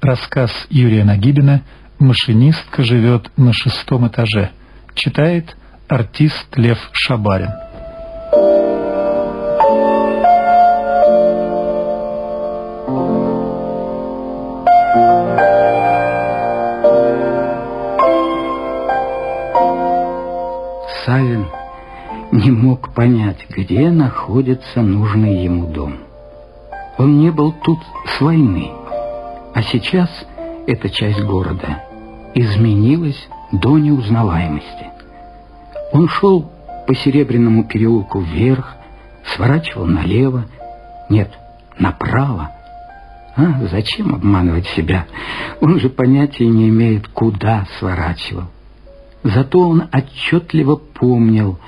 Рассказ Юрия Нагибина «Машинистка живет на шестом этаже». Читает артист Лев Шабарин. Савин не мог понять, где находится нужный ему дом. Он не был тут с войны, а сейчас эта часть города изменилась до неузнаваемости. Он шел по Серебряному переулку вверх, сворачивал налево, нет, направо. А зачем обманывать себя? Он же понятия не имеет, куда сворачивал. Зато он отчетливо помнил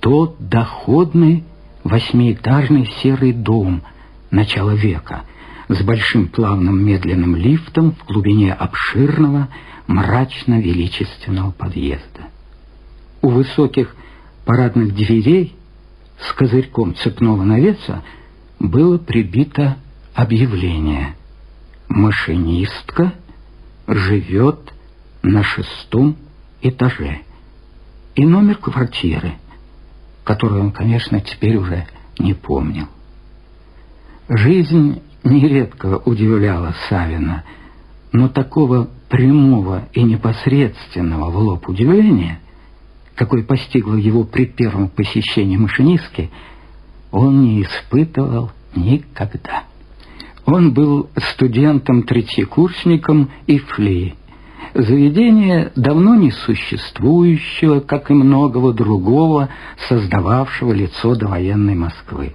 тот доходный восьмиэтажный серый дом начала века с большим плавным медленным лифтом в глубине обширного мрачно-величественного подъезда. У высоких парадных дверей с козырьком цепного навеса было прибито объявление «Машинистка живет на шестом этаже» и номер квартиры, которую он, конечно, теперь уже не помнил. Жизнь нередко удивляла Савина, но такого прямого и непосредственного в лоб удивления, какой постигло его при первом посещении машинистки, он не испытывал никогда. Он был студентом-третьекурсником ИФЛИ, заведение давно не существующего, как и многого другого, создававшего лицо довоенной Москвы.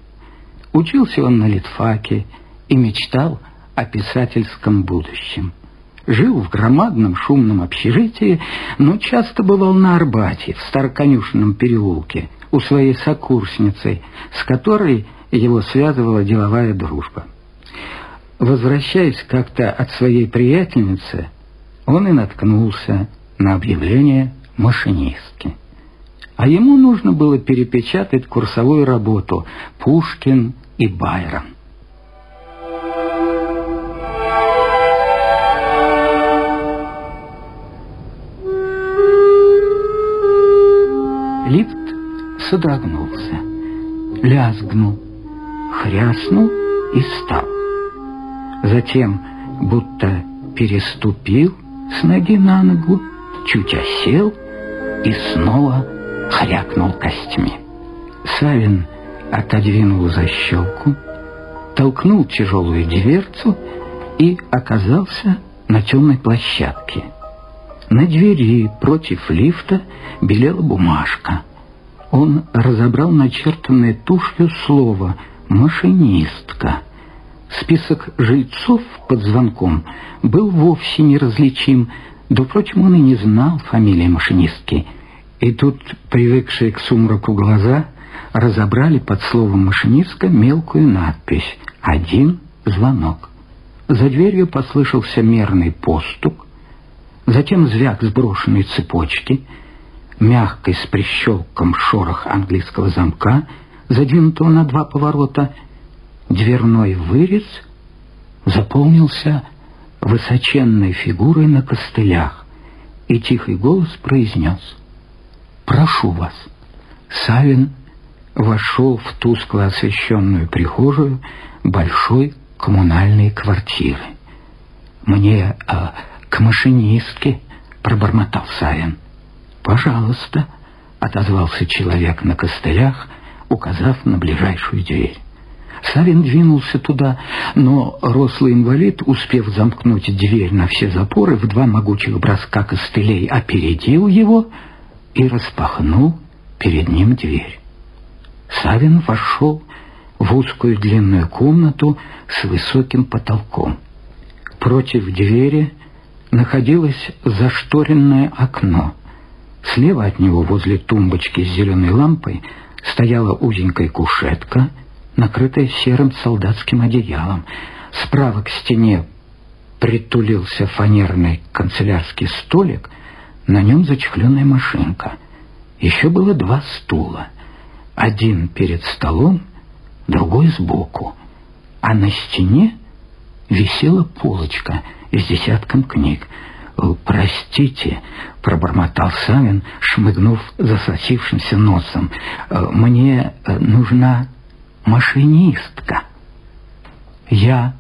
Учился он на литфаке и мечтал о писательском будущем. Жил в громадном шумном общежитии, но часто бывал на Арбате, в Староконюшенном переулке, у своей сокурсницы, с которой его связывала деловая дружба. Возвращаясь как-то от своей приятельницы, он и наткнулся на объявление машинистки. А ему нужно было перепечатать курсовую работу «Пушкин и Байрон». Лифт содрогнулся, лязгнул, хряснул и стал. Затем, будто переступил с ноги на ногу, чуть осел и снова хрякнул костьми. Савин отодвинул защелку, толкнул тяжелую дверцу и оказался на темной площадке. На двери против лифта белела бумажка. Он разобрал начертанное тушью слово «машинистка». Список жильцов под звонком был вовсе неразличим, да, впрочем, он и не знал фамилии машинистки. И тут, привыкшие к сумраку глаза, разобрали под словом «машинистка» мелкую надпись «Один звонок». За дверью послышался мерный постук, затем звяк сброшенной цепочки, мягкий с прищелком шорох английского замка, задвинутого на два поворота — дверной вырез заполнился высоченной фигурой на костылях, и тихий голос произнес «Прошу вас». Савин вошел в тускло освещенную прихожую большой коммунальной квартиры. «Мне а, к машинистке», — пробормотал Савин. «Пожалуйста», — отозвался человек на костылях, указав на ближайшую дверь. Савин двинулся туда, но рослый инвалид, успев замкнуть дверь на все запоры, в два могучих броска костылей опередил его и распахнул перед ним дверь. Савин вошел в узкую длинную комнату с высоким потолком. Против двери находилось зашторенное окно. Слева от него, возле тумбочки с зеленой лампой, стояла узенькая кушетка — накрытая серым солдатским одеялом. Справа к стене притулился фанерный канцелярский столик, на нем зачехленная машинка. Еще было два стула. Один перед столом, другой сбоку. А на стене висела полочка с десятком книг. «Простите», — пробормотал Савин, шмыгнув засосившимся носом, «мне нужна машинистка». «Я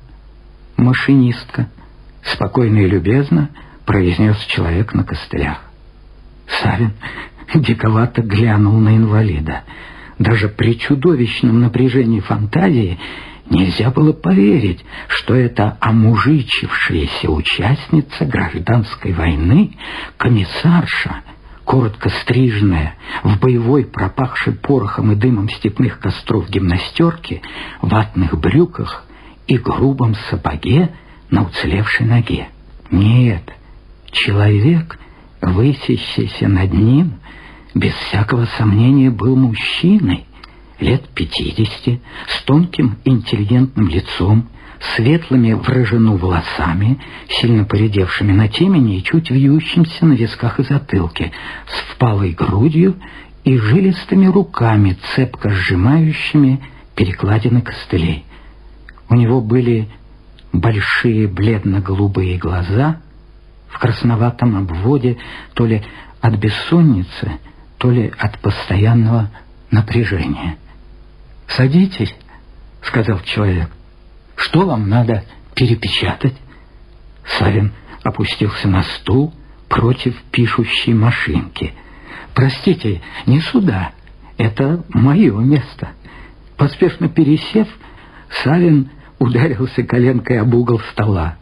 машинистка», — спокойно и любезно произнес человек на костылях. Савин диковато глянул на инвалида. Даже при чудовищном напряжении фантазии нельзя было поверить, что эта омужичившаяся участница гражданской войны, комиссарша, коротко стриженная, в боевой пропахшей порохом и дымом степных костров гимнастерке, ватных брюках и грубом сапоге на уцелевшей ноге. Нет, человек, высящийся над ним, без всякого сомнения был мужчиной, лет пятидесяти, с тонким интеллигентным лицом, светлыми в рыжину волосами, сильно поредевшими на темени и чуть вьющимся на висках и затылке, с впалой грудью и жилистыми руками, цепко сжимающими перекладины костылей. У него были большие бледно-голубые глаза в красноватом обводе то ли от бессонницы, то ли от постоянного напряжения. «Садитесь», — сказал человек. «Что вам надо перепечатать?» Савин опустился на стул против пишущей машинки. «Простите, не сюда. Это мое место». Поспешно пересев, Савин ударился коленкой об угол стола.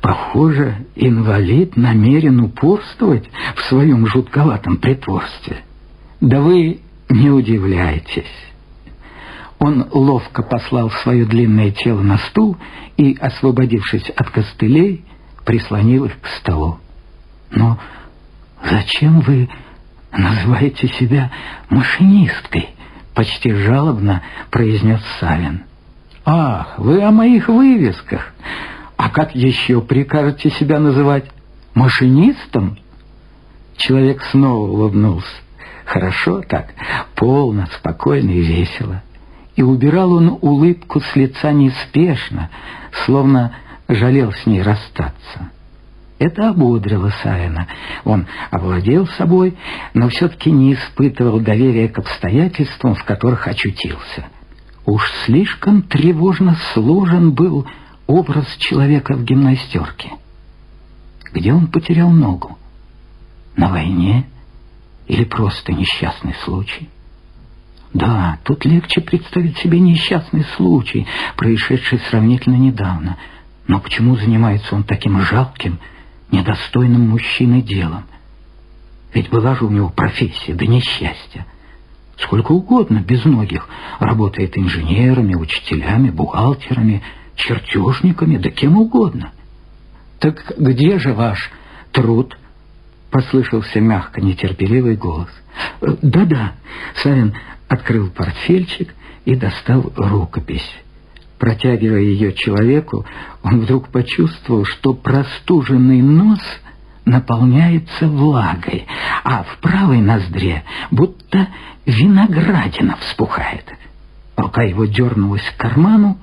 Похоже, инвалид намерен упорствовать в своем жутковатом притворстве. Да вы не удивляйтесь. Он ловко послал свое длинное тело на стул и, освободившись от костылей, прислонил их к столу. Но зачем вы называете себя машинисткой? Почти жалобно произнес Савин. Ах, вы о моих вывесках. А как еще прикажете себя называть? Машинистом? Человек снова улыбнулся. Хорошо так, полно, спокойно и весело. И убирал он улыбку с лица неспешно, словно жалел с ней расстаться. Это ободрило Савина. Он овладел собой, но все-таки не испытывал доверия к обстоятельствам, в которых очутился. Уж слишком тревожно сложен был образ человека в гимнастерке. Где он потерял ногу? На войне? Или просто несчастный случай? Да, тут легче представить себе несчастный случай, происшедший сравнительно недавно. Но почему занимается он таким жалким, недостойным мужчиной делом? Ведь была же у него профессия, да несчастья. Сколько угодно безногих работает инженерами, учителями, бухгалтерами, чертежниками, да кем угодно. Так где же ваш труд? Послышался мягко нетерпеливый голос. «Э, да-да, Савин открыл портфельчик и достал рукопись. Протягивая ее человеку, он вдруг почувствовал, что простуженный нос наполняется влагой, а в правой ноздре будто виноградина вспухает. Рука его дернулась к карману.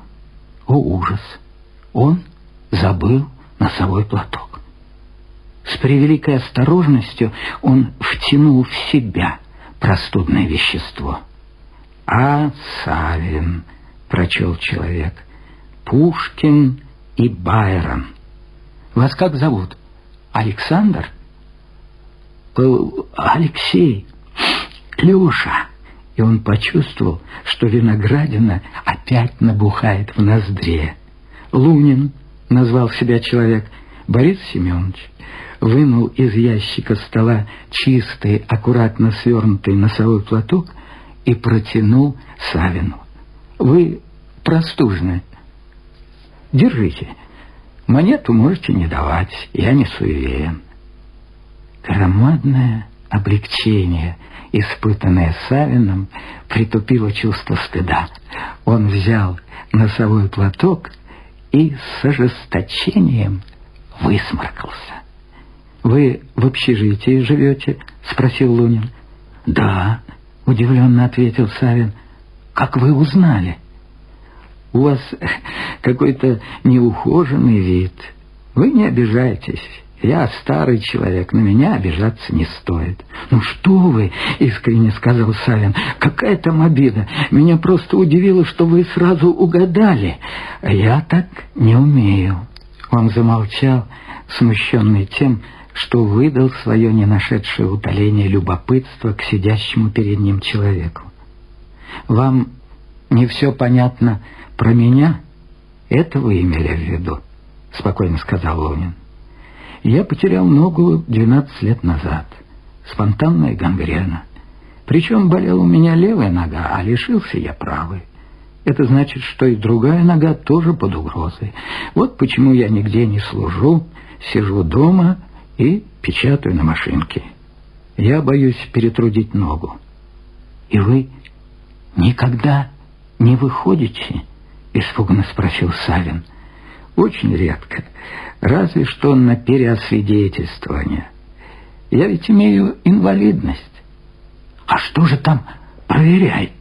О, ужас! Он забыл носовой платок. С превеликой осторожностью он втянул в себя простудное вещество. «А Савин», — прочел человек, — «Пушкин и Байрон». «Вас как зовут? Александр?» «Э, «Алексей, Леша». И он почувствовал, что виноградина опять набухает в ноздре. «Лунин», — назвал себя человек, — «Борис Семенович» вынул из ящика стола чистый, аккуратно свернутый носовой платок и протянул Савину. «Вы простужны. Держите. Монету можете не давать, я не суеверен». Громадное облегчение, испытанное Савином, притупило чувство стыда. Он взял носовой платок и с ожесточением высморкался. «Вы в общежитии живете?» — спросил Лунин. «Да», — удивленно ответил Савин. «Как вы узнали?» у вас какой-то неухоженный вид. Вы не обижайтесь. Я старый человек, на меня обижаться не стоит. «Ну что вы!» — искренне сказал Савин. «Какая там обида! Меня просто удивило, что вы сразу угадали. Я так не умею». Он замолчал, смущенный тем, что выдал свое не утоление любопытства к сидящему перед ним человеку. «Вам не все понятно про меня? Это вы имели в виду?» — спокойно сказал Лунин. Я потерял ногу 12 лет назад. Спонтанная гангрена. Причем болела у меня левая нога, а лишился я правой. Это значит, что и другая нога тоже под угрозой. Вот почему я нигде не служу, сижу дома и печатаю на машинке. Я боюсь перетрудить ногу. И вы никогда не выходите? Испуганно спросил Савин. Очень редко разве что на переосвидетельствование. Я ведь имею инвалидность. А что же там проверяй?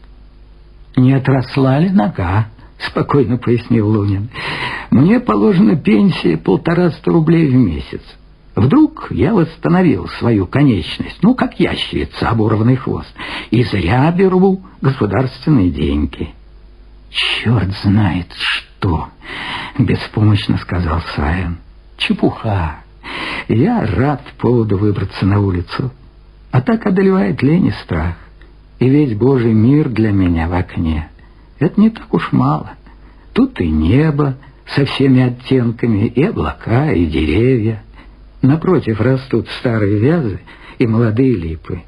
Не отросла ли нога? Спокойно пояснил Лунин. Мне положена пенсия полтораста рублей в месяц. Вдруг я восстановил свою конечность, ну, как ящерица, оборванный хвост, и зря беру государственные деньги. Черт знает что, беспомощно сказал Савин. Чепуха. Я рад поводу выбраться на улицу. А так одолевает лень и страх. И весь Божий мир для меня в окне. Это не так уж мало. Тут и небо со всеми оттенками, и облака, и деревья. Напротив растут старые вязы и молодые липы.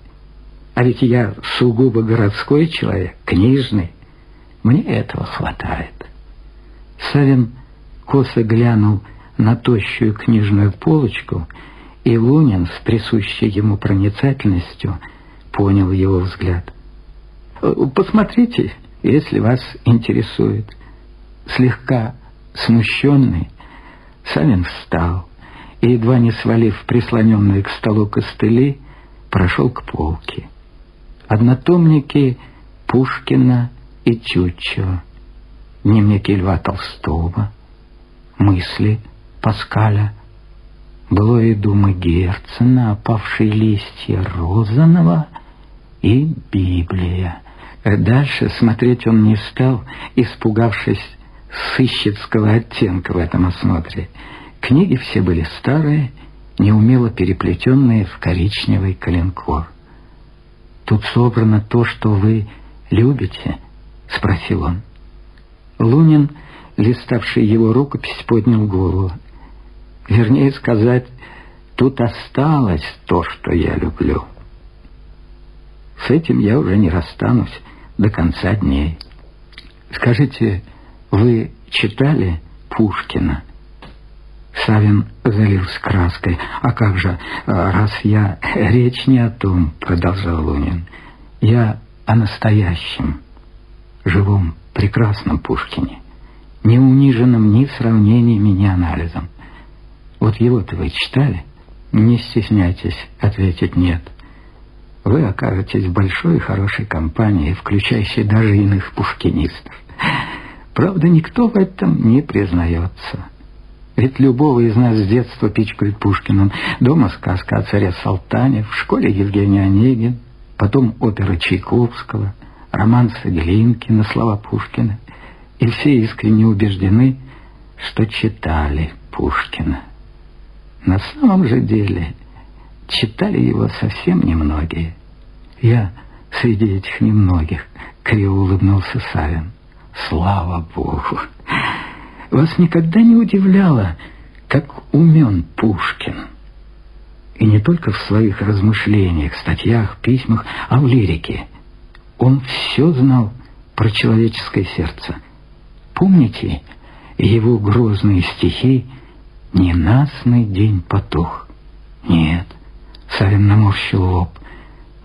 А ведь я сугубо городской человек, книжный. Мне этого хватает. Савин косо глянул на тощую книжную полочку, и Лунин с присущей ему проницательностью понял его взгляд. «Э, «Посмотрите, если вас интересует». Слегка смущенный, Савин встал и, едва не свалив прислоненные к столу костыли, прошел к полке. Однотомники Пушкина и Чуччо, дневники Льва Толстого, мысли — Паскаля, былое думы Герцена, опавшие листья Розанова и Библия. Дальше смотреть он не стал, испугавшись сыщицкого оттенка в этом осмотре. Книги все были старые, неумело переплетенные в коричневый коленкор. «Тут собрано то, что вы любите?» — спросил он. Лунин, листавший его рукопись, поднял голову. Вернее сказать, тут осталось то, что я люблю. С этим я уже не расстанусь до конца дней. Скажите, вы читали Пушкина? Савин залился краской. «А как же, раз я... Речь не о том», — продолжал Лунин. «Я о настоящем, живом, прекрасном Пушкине, не униженном ни в сравнении ни анализом. Вот его-то вы читали? Не стесняйтесь ответить «нет». Вы окажетесь в большой и хорошей компании, включающей даже иных пушкинистов. Правда, никто в этом не признается. Ведь любого из нас с детства пичкают Пушкиным. Дома сказка о царе Салтане, в школе Евгений Онегин, потом опера Чайковского, романсы Глинкина, слова Пушкина. И все искренне убеждены, что читали Пушкина. На самом же деле читали его совсем немногие. Я среди этих немногих, криво улыбнулся Савин. Слава Богу! Вас никогда не удивляло, как умен Пушкин. И не только в своих размышлениях, статьях, письмах, а в лирике. Он все знал про человеческое сердце. Помните его грозные стихи Ненастный день потух. Нет, Савин наморщил лоб.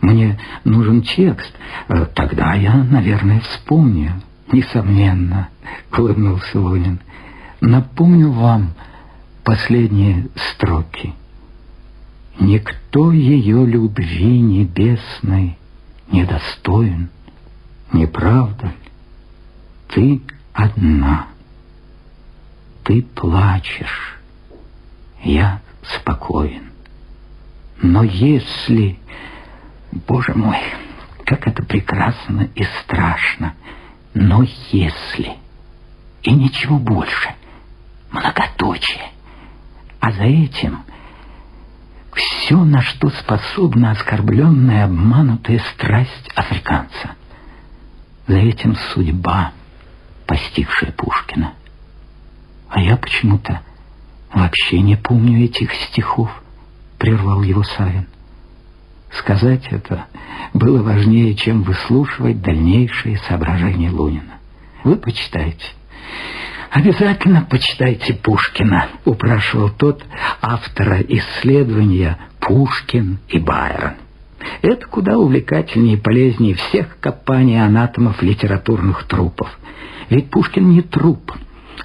Мне нужен текст. Э, тогда я, наверное, вспомню. Несомненно, улыбнулся Лунин. Напомню вам последние строки. Никто ее любви небесной не достоин, не правда ли? Ты одна. Ты плачешь, я спокоен. Но если... Боже мой, как это прекрасно и страшно. Но если... И ничего больше. Многоточие. А за этим все, на что способна оскорбленная, обманутая страсть африканца. За этим судьба, постигшая Пушкина. А я почему-то вообще не помню этих стихов, прервал его Савин. Сказать это было важнее, чем выслушивать дальнейшие соображения Лунина. Вы почитайте. «Обязательно почитайте Пушкина», — упрашивал тот автора исследования «Пушкин и Байрон». Это куда увлекательнее и полезнее всех копаний анатомов литературных трупов. Ведь Пушкин не труп,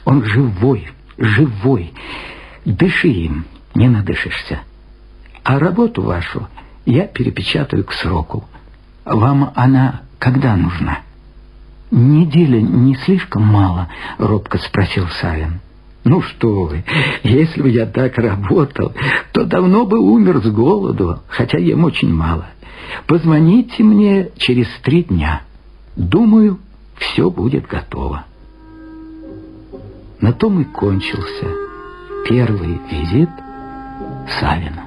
он живой, живой. Дыши им, не надышишься. А работу вашу я перепечатаю к сроку. Вам она когда нужна?» «Неделя не слишком мало?» — робко спросил Савин. «Ну что вы, если бы я так работал, то давно бы умер с голоду, хотя ем очень мало. Позвоните мне через три дня. Думаю, все будет готово». На том и кончился первый визит Савина.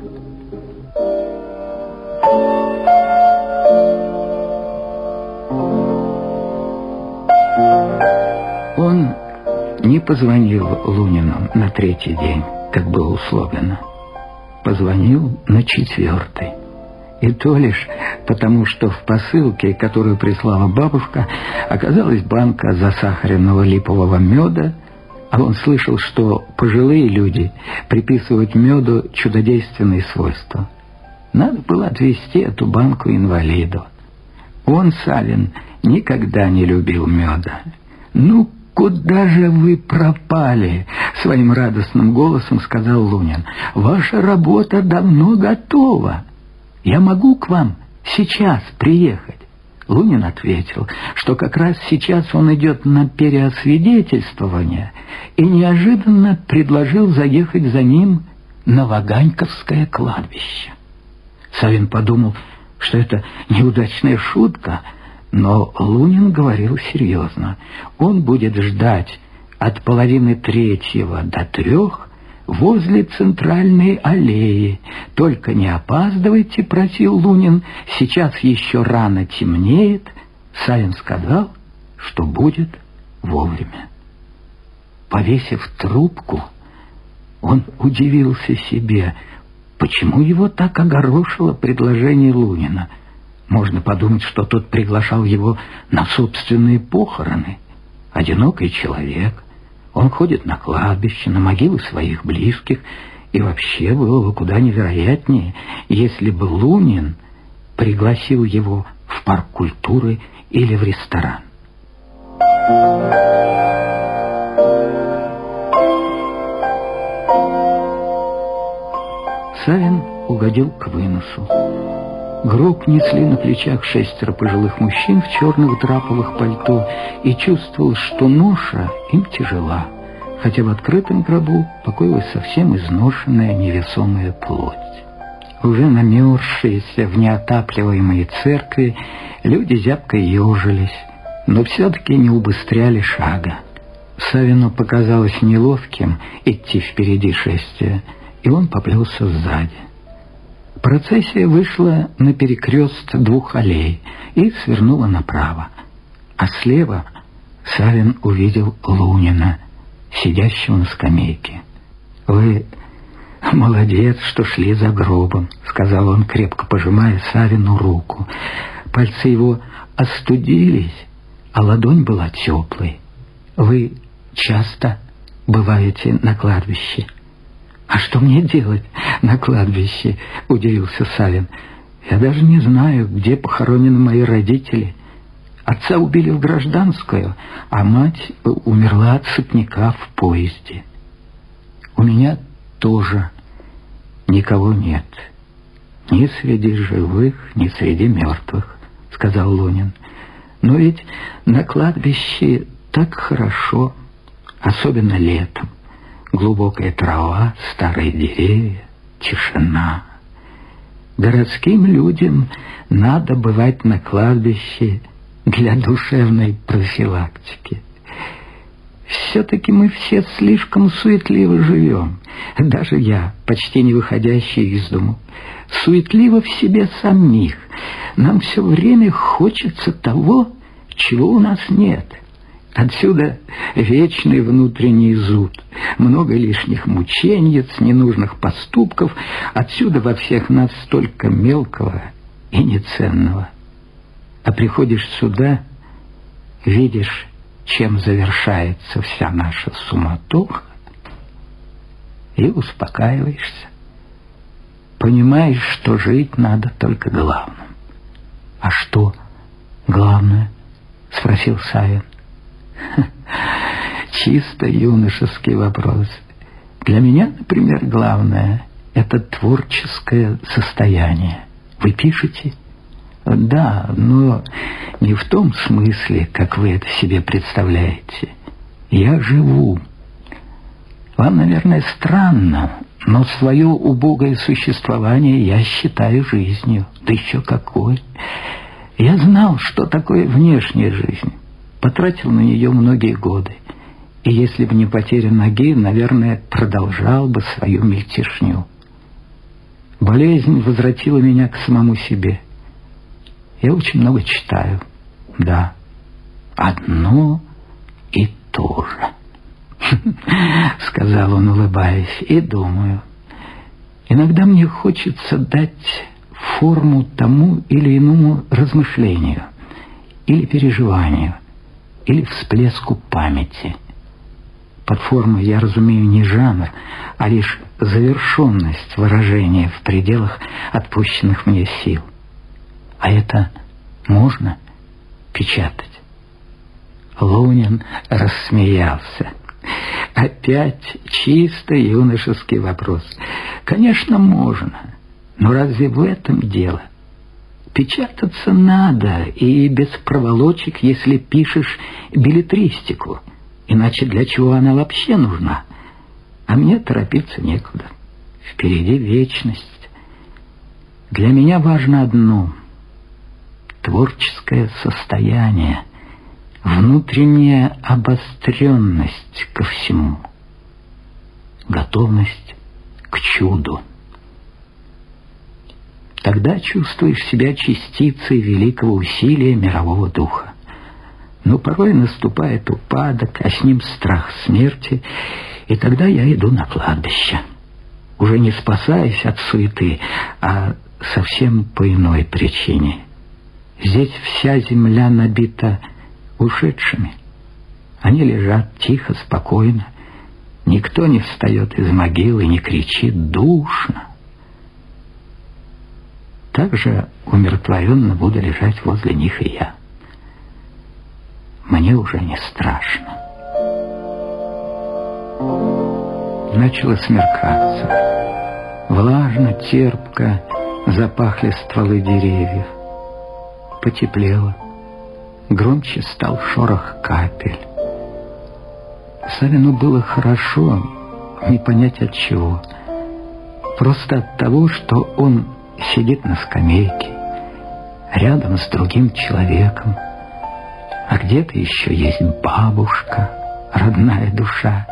Он не позвонил Лунину на третий день, как было условлено. Позвонил на четвертый. И то лишь потому, что в посылке, которую прислала бабушка, оказалась банка засахаренного липового меда, а он слышал, что пожилые люди приписывают меду чудодейственные свойства. Надо было отвезти эту банку инвалиду. Он, Савин, никогда не любил меда. «Ну, куда же вы пропали?» — своим радостным голосом сказал Лунин. «Ваша работа давно готова. Я могу к вам сейчас приехать?» Лунин ответил, что как раз сейчас он идет на переосвидетельствование и неожиданно предложил заехать за ним на Ваганьковское кладбище. Савин подумал, что это неудачная шутка — но Лунин говорил серьезно. Он будет ждать от половины третьего до трех возле центральной аллеи. Только не опаздывайте, просил Лунин, сейчас еще рано темнеет. Савин сказал, что будет вовремя. Повесив трубку, он удивился себе, почему его так огорошило предложение Лунина — можно подумать, что тот приглашал его на собственные похороны. Одинокий человек. Он ходит на кладбище, на могилы своих близких. И вообще было бы куда невероятнее, если бы Лунин пригласил его в парк культуры или в ресторан. Савин угодил к выносу. Гроб несли на плечах шестеро пожилых мужчин в черных драповых пальто и чувствовал, что ноша им тяжела, хотя в открытом гробу покоилась совсем изношенная невесомая плоть. Уже намерзшиеся в неотапливаемой церкви люди зябко ежились, но все-таки не убыстряли шага. Савину показалось неловким идти впереди шествия, и он поплелся сзади. Процессия вышла на перекрест двух аллей и свернула направо. А слева Савин увидел Лунина, сидящего на скамейке. «Вы молодец, что шли за гробом», — сказал он, крепко пожимая Савину руку. Пальцы его остудились, а ладонь была теплой. «Вы часто бываете на кладбище?» «А что мне делать на кладбище?» — удивился Савин. «Я даже не знаю, где похоронены мои родители. Отца убили в гражданскую, а мать умерла от сыпняка в поезде. У меня тоже никого нет. Ни среди живых, ни среди мертвых», — сказал Лунин. «Но ведь на кладбище так хорошо, особенно летом. Глубокая трава, старые деревья, тишина. Городским людям надо бывать на кладбище для душевной профилактики. Все-таки мы все слишком суетливо живем. Даже я, почти не выходящий из дому, суетливо в себе самих. Нам все время хочется того, чего у нас нет. Отсюда вечный внутренний зуд, много лишних мучений, ненужных поступков, отсюда во всех нас столько мелкого и неценного. А приходишь сюда, видишь, чем завершается вся наша суматоха, и успокаиваешься. Понимаешь, что жить надо только главным. А что главное? Спросил Савин. Чисто юношеский вопрос. Для меня, например, главное — это творческое состояние. Вы пишете? Да, но не в том смысле, как вы это себе представляете. Я живу. Вам, наверное, странно, но свое убогое существование я считаю жизнью. Да еще какой! Я знал, что такое внешняя жизнь потратил на нее многие годы. И если бы не потеря ноги, наверное, продолжал бы свою мельтешню. Болезнь возвратила меня к самому себе. Я очень много читаю. Да, одно и то же. Сказал он, улыбаясь, и думаю. Иногда мне хочется дать форму тому или иному размышлению или переживанию – или всплеску памяти. Под формой я разумею не жанр, а лишь завершенность выражения в пределах отпущенных мне сил. А это можно печатать? Лунин рассмеялся. Опять чисто юношеский вопрос. Конечно, можно, но разве в этом дело? — Печататься надо, и без проволочек, если пишешь билетристику. Иначе для чего она вообще нужна? А мне торопиться некуда. Впереди вечность. Для меня важно одно — творческое состояние, внутренняя обостренность ко всему, готовность к чуду. Тогда чувствуешь себя частицей великого усилия мирового духа. Но порой наступает упадок, а с ним страх смерти, и тогда я иду на кладбище. Уже не спасаясь от суеты, а совсем по иной причине. Здесь вся земля набита ушедшими. Они лежат тихо, спокойно. Никто не встает из могилы, не кричит «душно». Так же умиротворенно буду лежать возле них и я. Мне уже не страшно. Начало смеркаться. Влажно, терпко запахли стволы деревьев. Потеплело. Громче стал шорох капель. Савину было хорошо, не понять от чего. Просто от того, что он сидит на скамейке, рядом с другим человеком, а где-то еще есть бабушка, родная душа,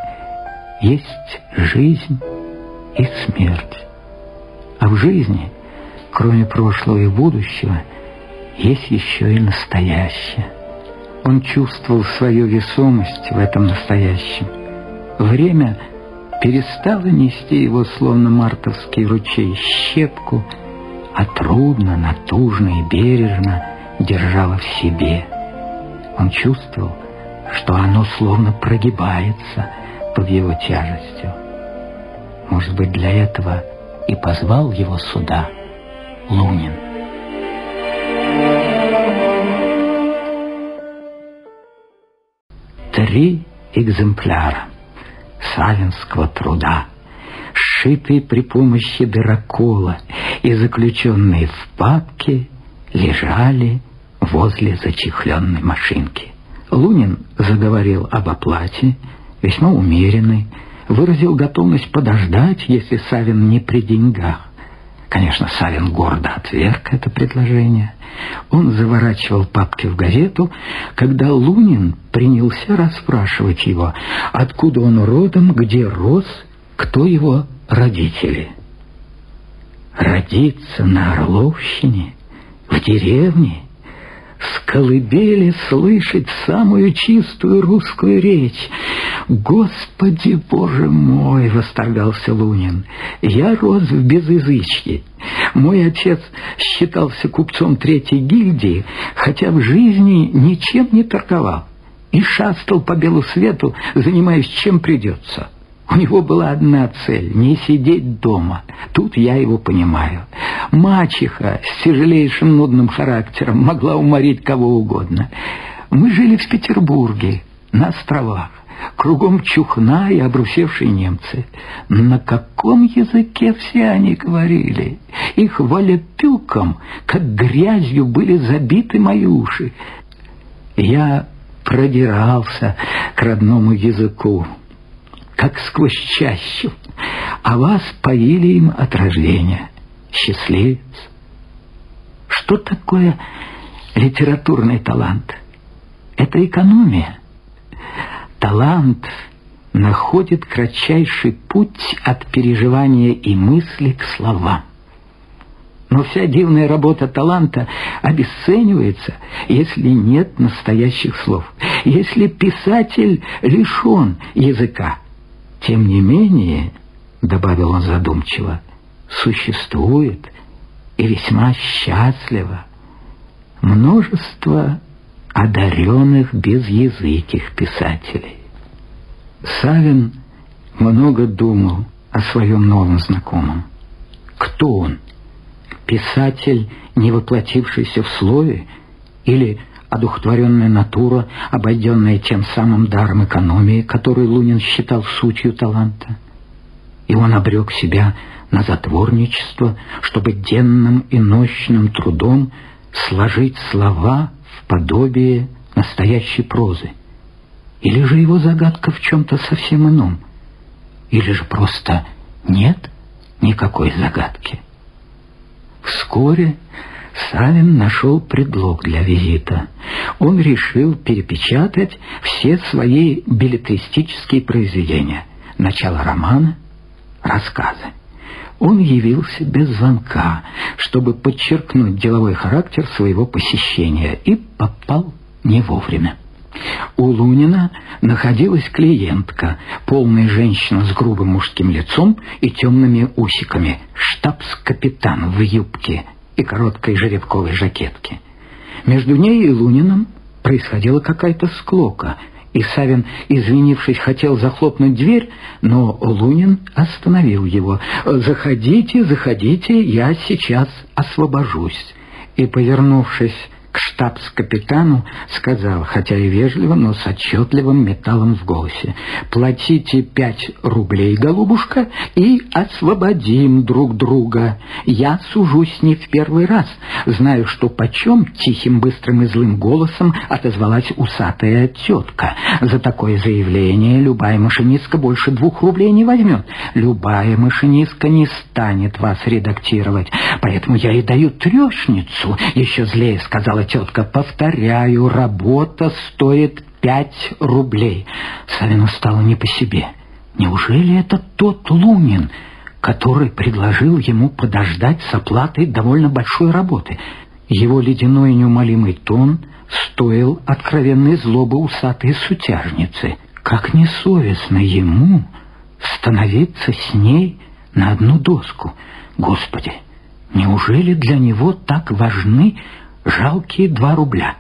есть жизнь и смерть. А в жизни, кроме прошлого и будущего, есть еще и настоящее. Он чувствовал свою весомость в этом настоящем. Время перестало нести его, словно мартовский ручей, щепку — а трудно, натужно и бережно держала в себе. Он чувствовал, что оно словно прогибается под его тяжестью. Может быть, для этого и позвал его сюда Лунин. Три экземпляра Савинского труда, сшитые при помощи дырокола и заключенные в папке лежали возле зачехленной машинки. Лунин заговорил об оплате, весьма умеренной, выразил готовность подождать, если Савин не при деньгах. Конечно, Савин гордо отверг это предложение. Он заворачивал папки в газету, когда Лунин принялся расспрашивать его, откуда он родом, где рос, кто его родители. Родиться на Орловщине, в деревне, с колыбели слышать самую чистую русскую речь. «Господи, Боже мой!» — восторгался Лунин. «Я рос в безязычье. Мой отец считался купцом третьей гильдии, хотя в жизни ничем не торговал и шастал по белу свету, занимаясь чем придется». У него была одна цель — не сидеть дома. Тут я его понимаю. Мачеха с тяжелейшим нудным характером могла уморить кого угодно. Мы жили в Петербурге, на островах. Кругом чухна и обрусевшие немцы. На каком языке все они говорили? Их валепюком, как грязью, были забиты мои уши. Я продирался к родному языку как сквозь чащу, а вас поили им от рождения. Счастливец. Что такое литературный талант? Это экономия. Талант находит кратчайший путь от переживания и мысли к словам. Но вся дивная работа таланта обесценивается, если нет настоящих слов, если писатель лишен языка. Тем не менее, — добавил он задумчиво, — существует и весьма счастливо множество одаренных безязыких писателей. Савин много думал о своем новом знакомом. Кто он? Писатель, не воплотившийся в слове, или одухотворенная натура, обойденная тем самым даром экономии, который Лунин считал сутью таланта. И он обрек себя на затворничество, чтобы денным и ночным трудом сложить слова в подобие настоящей прозы. Или же его загадка в чем-то совсем ином? Или же просто нет никакой загадки? Вскоре Савин нашел предлог для визита. Он решил перепечатать все свои билетристические произведения. Начало романа, рассказы. Он явился без звонка, чтобы подчеркнуть деловой характер своего посещения, и попал не вовремя. У Лунина находилась клиентка, полная женщина с грубым мужским лицом и темными усиками, штабс-капитан в юбке и короткой жеребковой жакетке. Между ней и Луниным происходила какая-то склока, и Савин, извинившись, хотел захлопнуть дверь, но Лунин остановил его. «Заходите, заходите, я сейчас освобожусь». И, повернувшись к штабс-капитану сказал, хотя и вежливо, но с отчетливым металлом в голосе, «Платите пять рублей, голубушка, и освободим друг друга. Я сужусь не в первый раз. Знаю, что почем тихим, быстрым и злым голосом отозвалась усатая тетка. За такое заявление любая машинистка больше двух рублей не возьмет. Любая машинистка не станет вас редактировать. Поэтому я и даю трешницу, еще злее сказала тетка, повторяю, работа стоит пять рублей. Савину стало не по себе. Неужели это тот Лунин, который предложил ему подождать с оплатой довольно большой работы? Его ледяной неумолимый тон стоил откровенной злобы усатой сутяжницы. Как несовестно ему становиться с ней на одну доску. Господи, неужели для него так важны жалкие два рубля.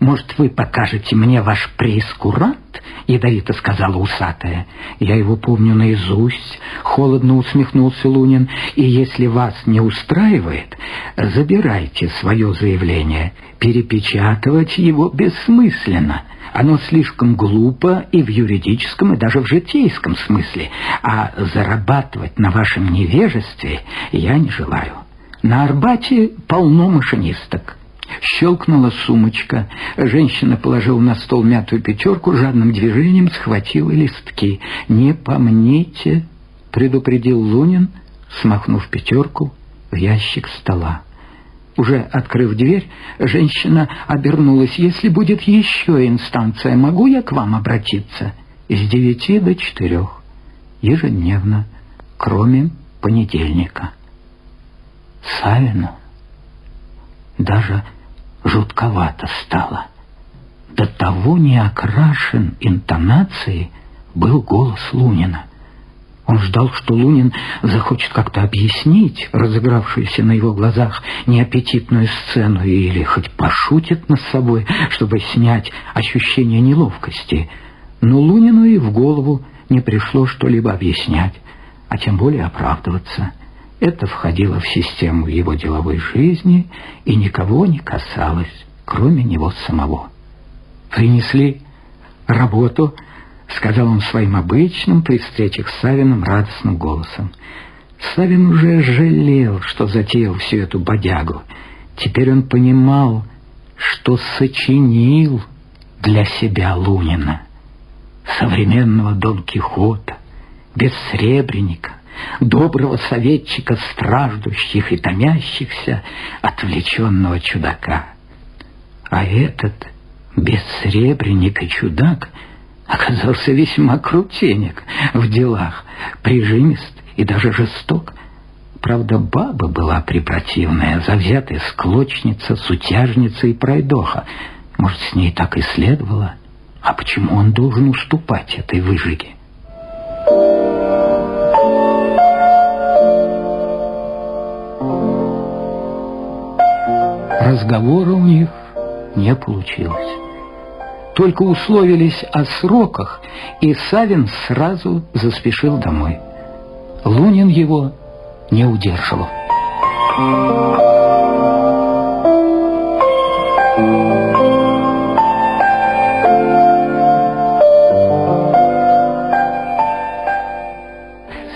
«Может, вы покажете мне ваш прескурант?» — ядовито сказала усатая. «Я его помню наизусть», — холодно усмехнулся Лунин. «И если вас не устраивает, забирайте свое заявление. Перепечатывать его бессмысленно. Оно слишком глупо и в юридическом, и даже в житейском смысле. А зарабатывать на вашем невежестве я не желаю». На Арбате полно машинисток. Щелкнула сумочка. Женщина положила на стол мятую пятерку, жадным движением схватила листки. «Не помните», — предупредил Лунин, смахнув пятерку в ящик стола. Уже открыв дверь, женщина обернулась. «Если будет еще инстанция, могу я к вам обратиться?» «С девяти до четырех. Ежедневно, кроме понедельника». Савину даже жутковато стало. До того не окрашен интонацией был голос Лунина. Он ждал, что Лунин захочет как-то объяснить разыгравшуюся на его глазах неаппетитную сцену или хоть пошутит над собой, чтобы снять ощущение неловкости. Но Лунину и в голову не пришло что-либо объяснять, а тем более оправдываться. Это входило в систему его деловой жизни и никого не касалось, кроме него самого. Принесли работу, сказал он своим обычным при встречах с Савиным радостным голосом. Савин уже жалел, что затеял всю эту бодягу. Теперь он понимал, что сочинил для себя Лунина, современного Дон Кихота, бессребреника, доброго советчика страждущих и томящихся, отвлеченного чудака. А этот бессребренник и чудак оказался весьма крутенек в делах, прижимист и даже жесток. Правда, баба была препротивная, завзятая склочница, сутяжница и пройдоха. Может, с ней так и следовало? А почему он должен уступать этой выжиге? Разговора у них не получилось. Только условились о сроках, и Савин сразу заспешил домой. Лунин его не удерживал.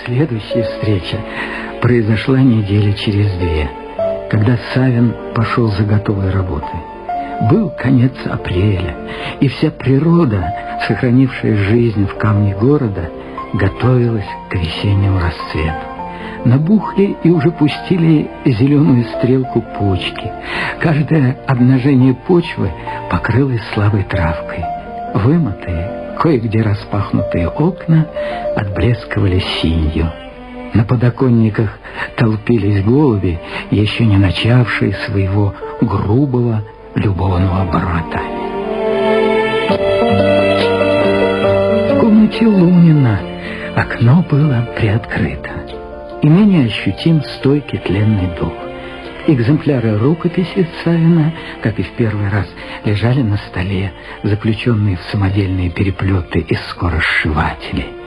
Следующая встреча произошла недели через две когда Савин пошел за готовой работой. Был конец апреля, и вся природа, сохранившая жизнь в камне города, готовилась к весеннему расцвету. Набухли и уже пустили зеленую стрелку почки. Каждое обнажение почвы покрылось слабой травкой. Вымытые, кое-где распахнутые окна отблескивали синью. На подоконниках толпились голуби, еще не начавшие своего грубого любовного брата. В комнате Лунина окно было приоткрыто, и менее ощутим стойкий тленный дух. Экземпляры рукописи Савина, как и в первый раз, лежали на столе, заключенные в самодельные переплеты из скоросшивателей.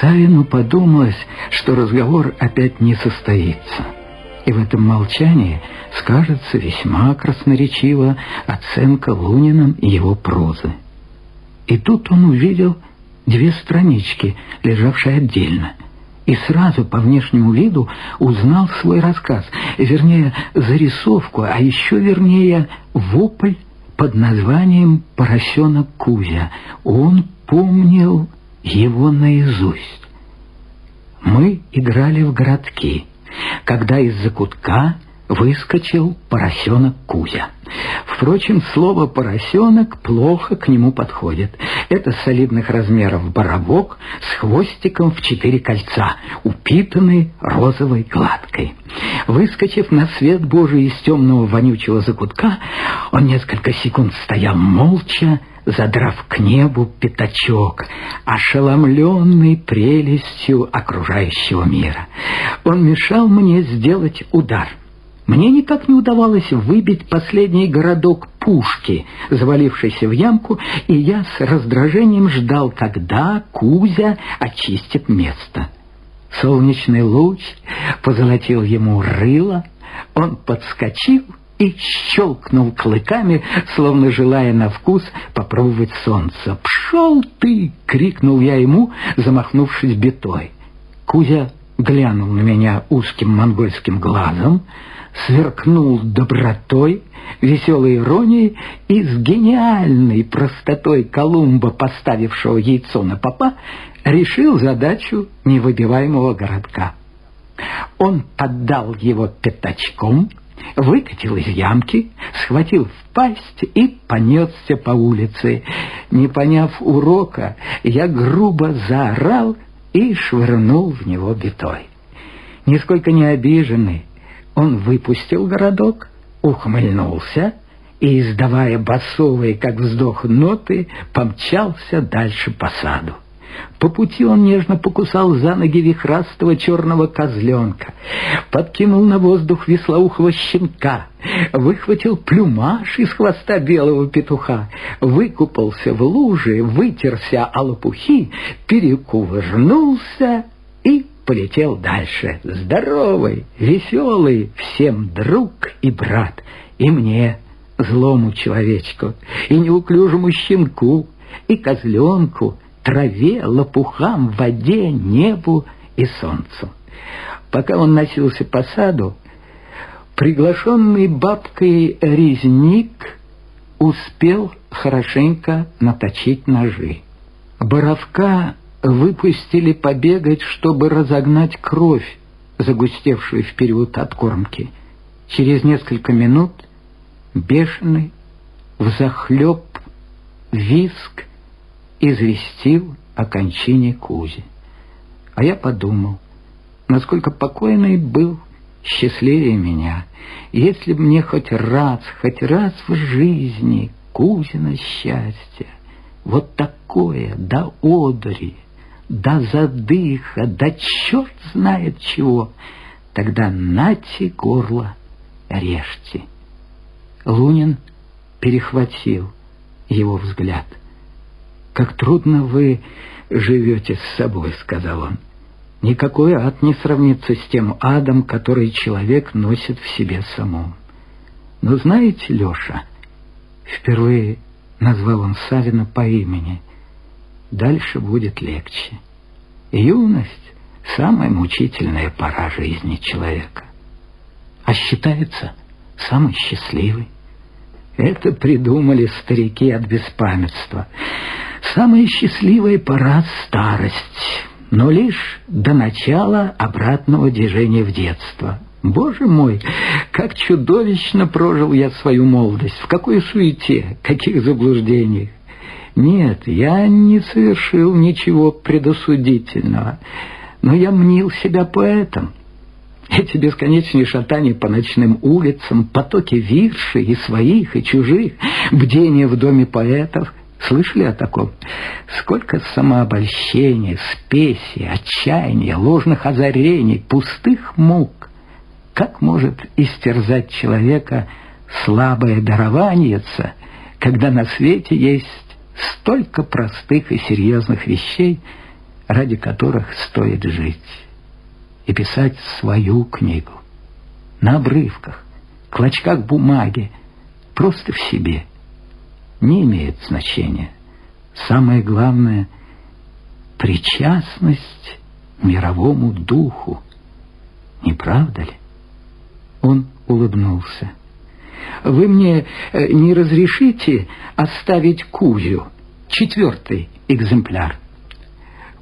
Савину подумалось, что разговор опять не состоится. И в этом молчании скажется весьма красноречиво оценка Луниным его прозы. И тут он увидел две странички, лежавшие отдельно, и сразу по внешнему виду узнал свой рассказ, вернее, зарисовку, а еще вернее, вопль под названием «Поросенок Кузя». Он помнил его наизусть. Мы играли в городки, когда из-за кутка выскочил поросенок Кузя. Впрочем, слово «поросенок» плохо к нему подходит. Это солидных размеров боровок с хвостиком в четыре кольца, упитанный розовой гладкой. Выскочив на свет Божий из темного вонючего закутка, он несколько секунд стоял молча, задрав к небу пятачок, ошеломленный прелестью окружающего мира. Он мешал мне сделать удар. Мне никак не удавалось выбить последний городок пушки, завалившийся в ямку, и я с раздражением ждал, когда Кузя очистит место. Солнечный луч позолотил ему рыло, он подскочил и щелкнул клыками, словно желая на вкус попробовать солнце. «Пшел ты!» — крикнул я ему, замахнувшись битой. Кузя глянул на меня узким монгольским глазом, сверкнул добротой, веселой иронией и с гениальной простотой Колумба, поставившего яйцо на попа, решил задачу невыбиваемого городка. Он поддал его пятачком, выкатил из ямки, схватил в пасть и понесся по улице. Не поняв урока, я грубо заорал и швырнул в него битой. Нисколько не обиженный, он выпустил городок, ухмыльнулся и, издавая басовые, как вздох, ноты, помчался дальше по саду. По пути он нежно покусал за ноги вихрастого черного козленка, подкинул на воздух веслоухого щенка, выхватил плюмаж из хвоста белого петуха, выкупался в луже, вытерся о лопухи, перекувырнулся и полетел дальше. Здоровый, веселый, всем друг и брат, и мне, злому человечку, и неуклюжему щенку, и козленку, траве, лопухам, воде, небу и солнцу. Пока он носился по саду, приглашенный бабкой резник успел хорошенько наточить ножи. Боровка выпустили побегать, чтобы разогнать кровь, загустевшую в период откормки. Через несколько минут бешеный, взахлеб, виск известил о кончине Кузи. А я подумал, насколько покойный был счастливее меня, если б мне хоть раз, хоть раз в жизни Кузина счастье, вот такое, до одури, до задыха, до черт знает чего, тогда нате горло, режьте. Лунин перехватил его взгляд. «Как трудно вы живете с собой», — сказал он. «Никакой ад не сравнится с тем адом, который человек носит в себе самом. Но знаете, Леша, впервые назвал он Савина по имени, дальше будет легче. Юность — самая мучительная пора жизни человека. А считается самый счастливый. Это придумали старики от беспамятства. Самая счастливая пора — старость, но лишь до начала обратного движения в детство. Боже мой, как чудовищно прожил я свою молодость, в какой суете, каких заблуждениях. Нет, я не совершил ничего предосудительного, но я мнил себя поэтом. Эти бесконечные шатания по ночным улицам, потоки виршей и своих, и чужих, бдение в доме поэтов. Слышали о таком? Сколько самообольщения, спеси, отчаяния, ложных озарений, пустых мук. Как может истерзать человека слабое дарованиеца, когда на свете есть столько простых и серьезных вещей, ради которых стоит жить и писать свою книгу. На обрывках, клочках бумаги, просто в себе. Не имеет значения. Самое главное — причастность мировому духу. Не правда ли? Он улыбнулся. «Вы мне э, не разрешите оставить Кузю, четвертый экземпляр?»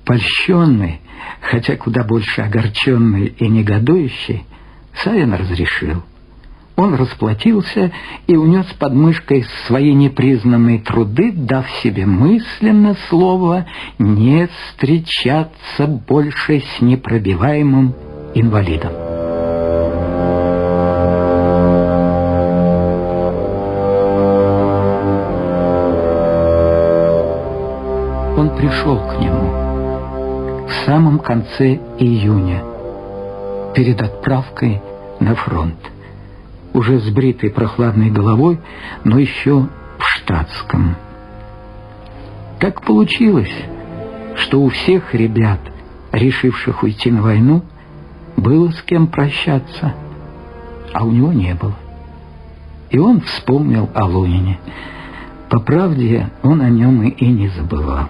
Польщенный, хотя куда больше огорченный и негодующий, Савин разрешил. Он расплатился и унес под мышкой свои непризнанные труды, дав себе мысленно слово «не встречаться больше с непробиваемым инвалидом». Он пришел к нему в самом конце июня, перед отправкой на фронт, уже с бритой прохладной головой, но еще в штатском. Так получилось, что у всех ребят, решивших уйти на войну, было с кем прощаться, а у него не было. И он вспомнил о Лунине. По правде, он о нем и не забывал.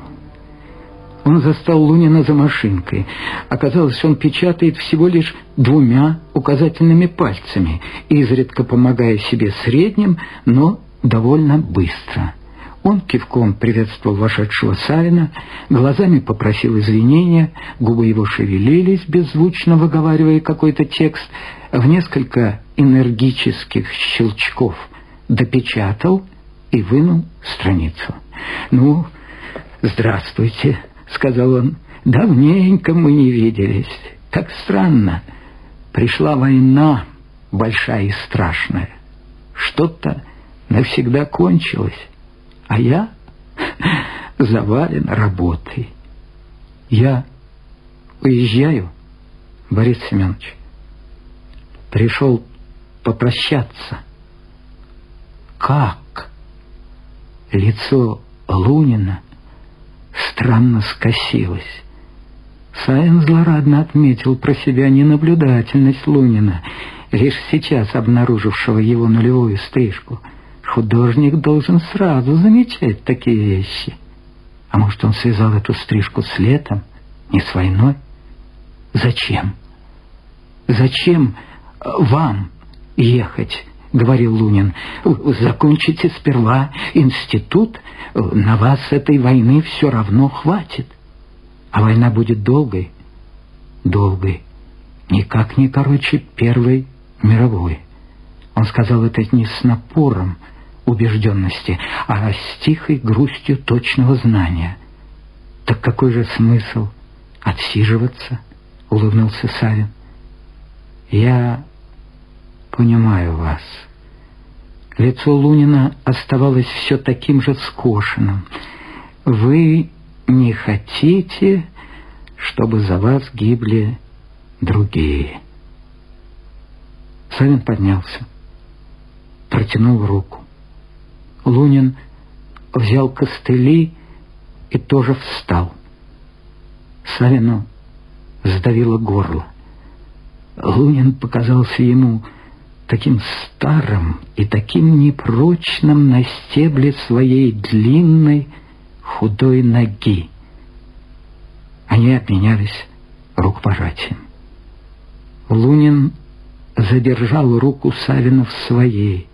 Он застал Лунина за машинкой. Оказалось, он печатает всего лишь двумя указательными пальцами, изредка помогая себе средним, но довольно быстро. Он кивком приветствовал вошедшего Савина, глазами попросил извинения, губы его шевелились, беззвучно выговаривая какой-то текст, в несколько энергических щелчков допечатал и вынул страницу. «Ну, здравствуйте», — сказал он, — «давненько мы не виделись. Как странно. Пришла война большая и страшная. Что-то навсегда кончилось, а я завален работой. Я уезжаю, Борис Семенович. Пришел попрощаться. Как? Лицо Лунина странно скосилось. Саин злорадно отметил про себя ненаблюдательность Лунина, лишь сейчас обнаружившего его нулевую стрижку. Художник должен сразу замечать такие вещи. А может, он связал эту стрижку с летом, не с войной? Зачем? Зачем вам ехать — говорил Лунин. «Закончите сперва институт, на вас этой войны все равно хватит. А война будет долгой, долгой, никак не короче Первой мировой». Он сказал это не с напором убежденности, а с тихой грустью точного знания. «Так какой же смысл отсиживаться?» — улыбнулся Савин. «Я понимаю вас». Лицо Лунина оставалось все таким же скошенным. «Вы не хотите, чтобы за вас гибли другие?» Савин поднялся, протянул руку. Лунин взял костыли и тоже встал. Савину сдавило горло. Лунин показался ему таким старым и таким непрочным на стебле своей длинной худой ноги. Они обменялись рукопожатием. Лунин задержал руку Савина в своей,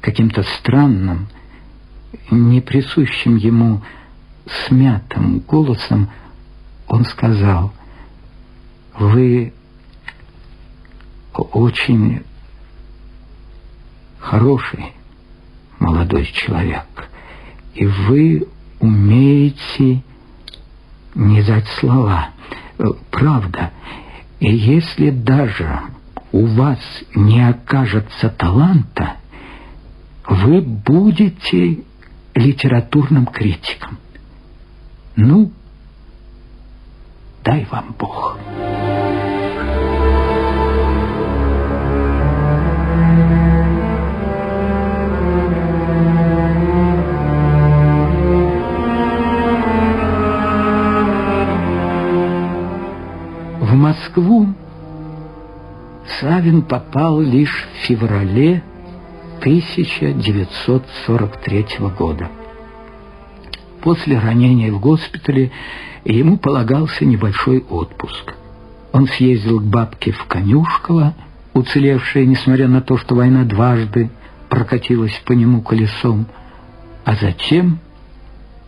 каким-то странным, неприсущим ему смятым голосом он сказал, «Вы очень хороший молодой человек, и вы умеете не дать слова. Э, правда, и если даже у вас не окажется таланта, вы будете литературным критиком. Ну, дай вам Бог. В Москву Савин попал лишь в феврале 1943 года. После ранения в госпитале ему полагался небольшой отпуск. Он съездил к бабке в Конюшково, уцелевшее, несмотря на то, что война дважды прокатилась по нему колесом, а затем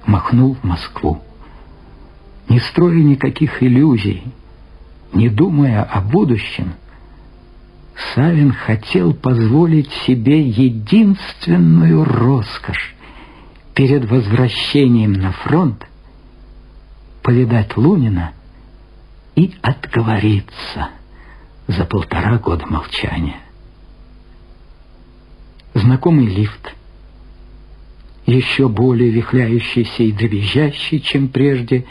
махнул в Москву. Не строя никаких иллюзий, не думая о будущем, Савин хотел позволить себе единственную роскошь перед возвращением на фронт повидать Лунина и отговориться за полтора года молчания. Знакомый лифт, еще более вихляющийся и дребезжащий, чем прежде,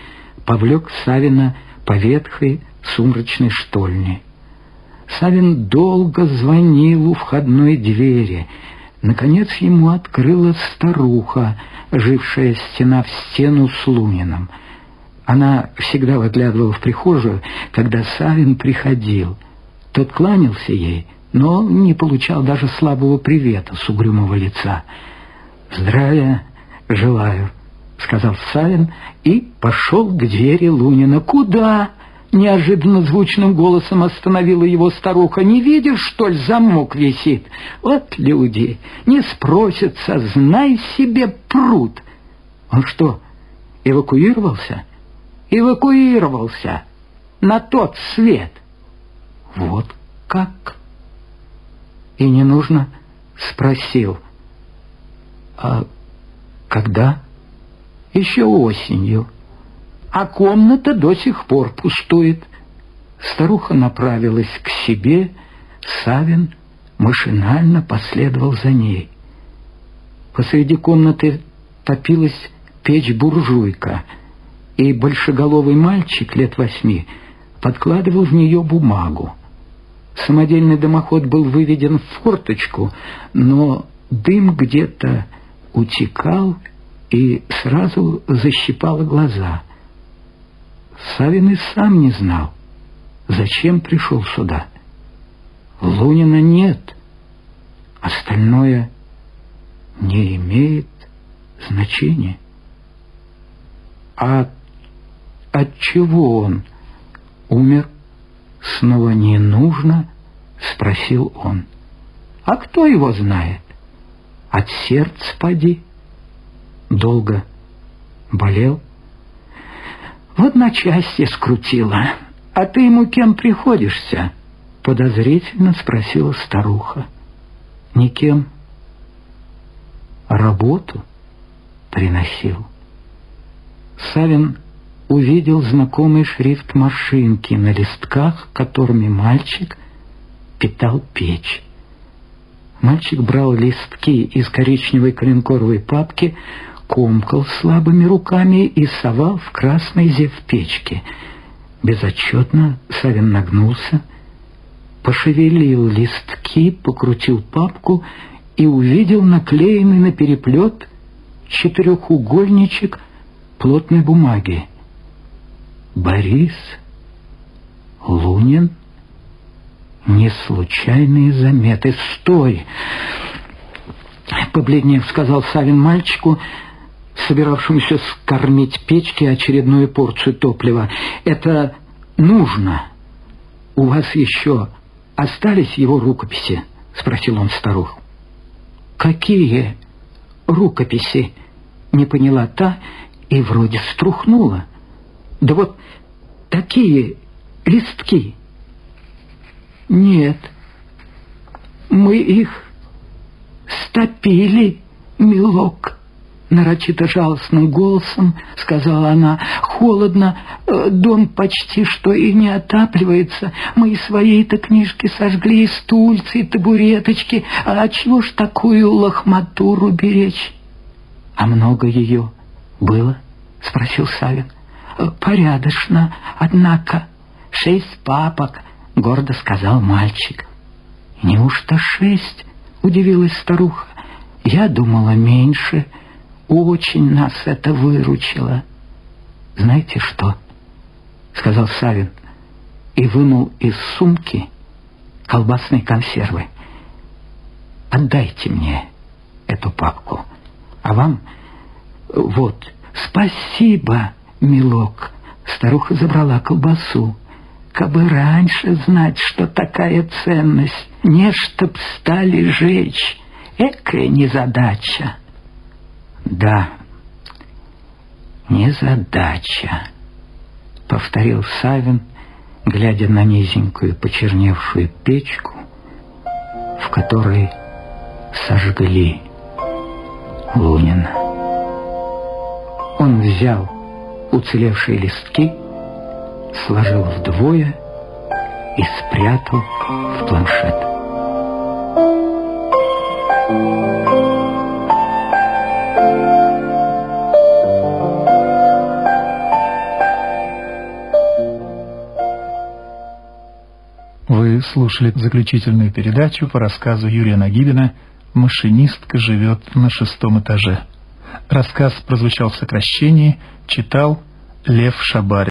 повлек Савина по ветхой сумрачной штольне. Савин долго звонил у входной двери. Наконец ему открыла старуха, жившая стена в стену с Луниным. Она всегда выглядывала в прихожую, когда Савин приходил. Тот кланялся ей, но не получал даже слабого привета с угрюмого лица. «Здравия желаю», — сказал Савин и пошел к двери Лунина. «Куда?» — неожиданно звучным голосом остановила его старуха. «Не видишь, что ли, замок висит? Вот люди, не спросятся, знай себе пруд». «Он что, эвакуировался?» «Эвакуировался на тот свет». «Вот как?» «И не нужно?» — спросил. «А когда?» «Еще осенью» а комната до сих пор пустует. Старуха направилась к себе, Савин машинально последовал за ней. Посреди комнаты топилась печь-буржуйка, и большеголовый мальчик лет восьми подкладывал в нее бумагу. Самодельный дымоход был выведен в форточку, но дым где-то утекал и сразу защипало глаза — Савин и сам не знал, зачем пришел сюда. Лунина нет, остальное не имеет значения. А от чего он умер? Снова не нужно, спросил он. А кто его знает? От сердца поди. Долго болел? В одночасье скрутила. А ты ему кем приходишься? Подозрительно спросила старуха. Никем. Работу приносил. Савин увидел знакомый шрифт машинки на листках, которыми мальчик питал печь. Мальчик брал листки из коричневой коленкоровой папки, комкал слабыми руками и совал в красной зев печки. Безотчетно Савин нагнулся, пошевелил листки, покрутил папку и увидел наклеенный на переплет четырехугольничек плотной бумаги. Борис Лунин не случайные заметы. Стой! Побледнев, сказал Савин мальчику, собиравшемуся скормить печке очередную порцию топлива. «Это нужно. У вас еще остались его рукописи?» — спросил он старух. «Какие рукописи?» — не поняла та и вроде струхнула. «Да вот такие листки». «Нет, мы их стопили, милок» нарочито жалостным голосом сказала она. «Холодно, э, дом почти что и не отапливается. Мы и своей-то книжки сожгли, и стульцы, и табуреточки. А чего ж такую лохматуру беречь?» «А много ее было?» — спросил Савин. «Э, «Порядочно, однако. Шесть папок», — гордо сказал мальчик. «Неужто шесть?» — удивилась старуха. «Я думала меньше». Очень нас это выручило. Знаете что? Сказал Савин и вынул из сумки колбасные консервы. Отдайте мне эту папку. А вам вот, спасибо, милок. Старуха забрала колбасу. Кабы раньше знать, что такая ценность, не чтоб стали жечь. Экая незадача. Да, незадача, повторил Савин, глядя на низенькую почерневшую печку, в которой сожгли Лунина. Он взял уцелевшие листки, сложил вдвое и спрятал в планшет. Слушали заключительную передачу по рассказу Юрия Нагибина «Машинистка живет на шестом этаже». Рассказ прозвучал в сокращении, читал Лев Шабарин.